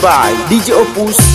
by DJ Opus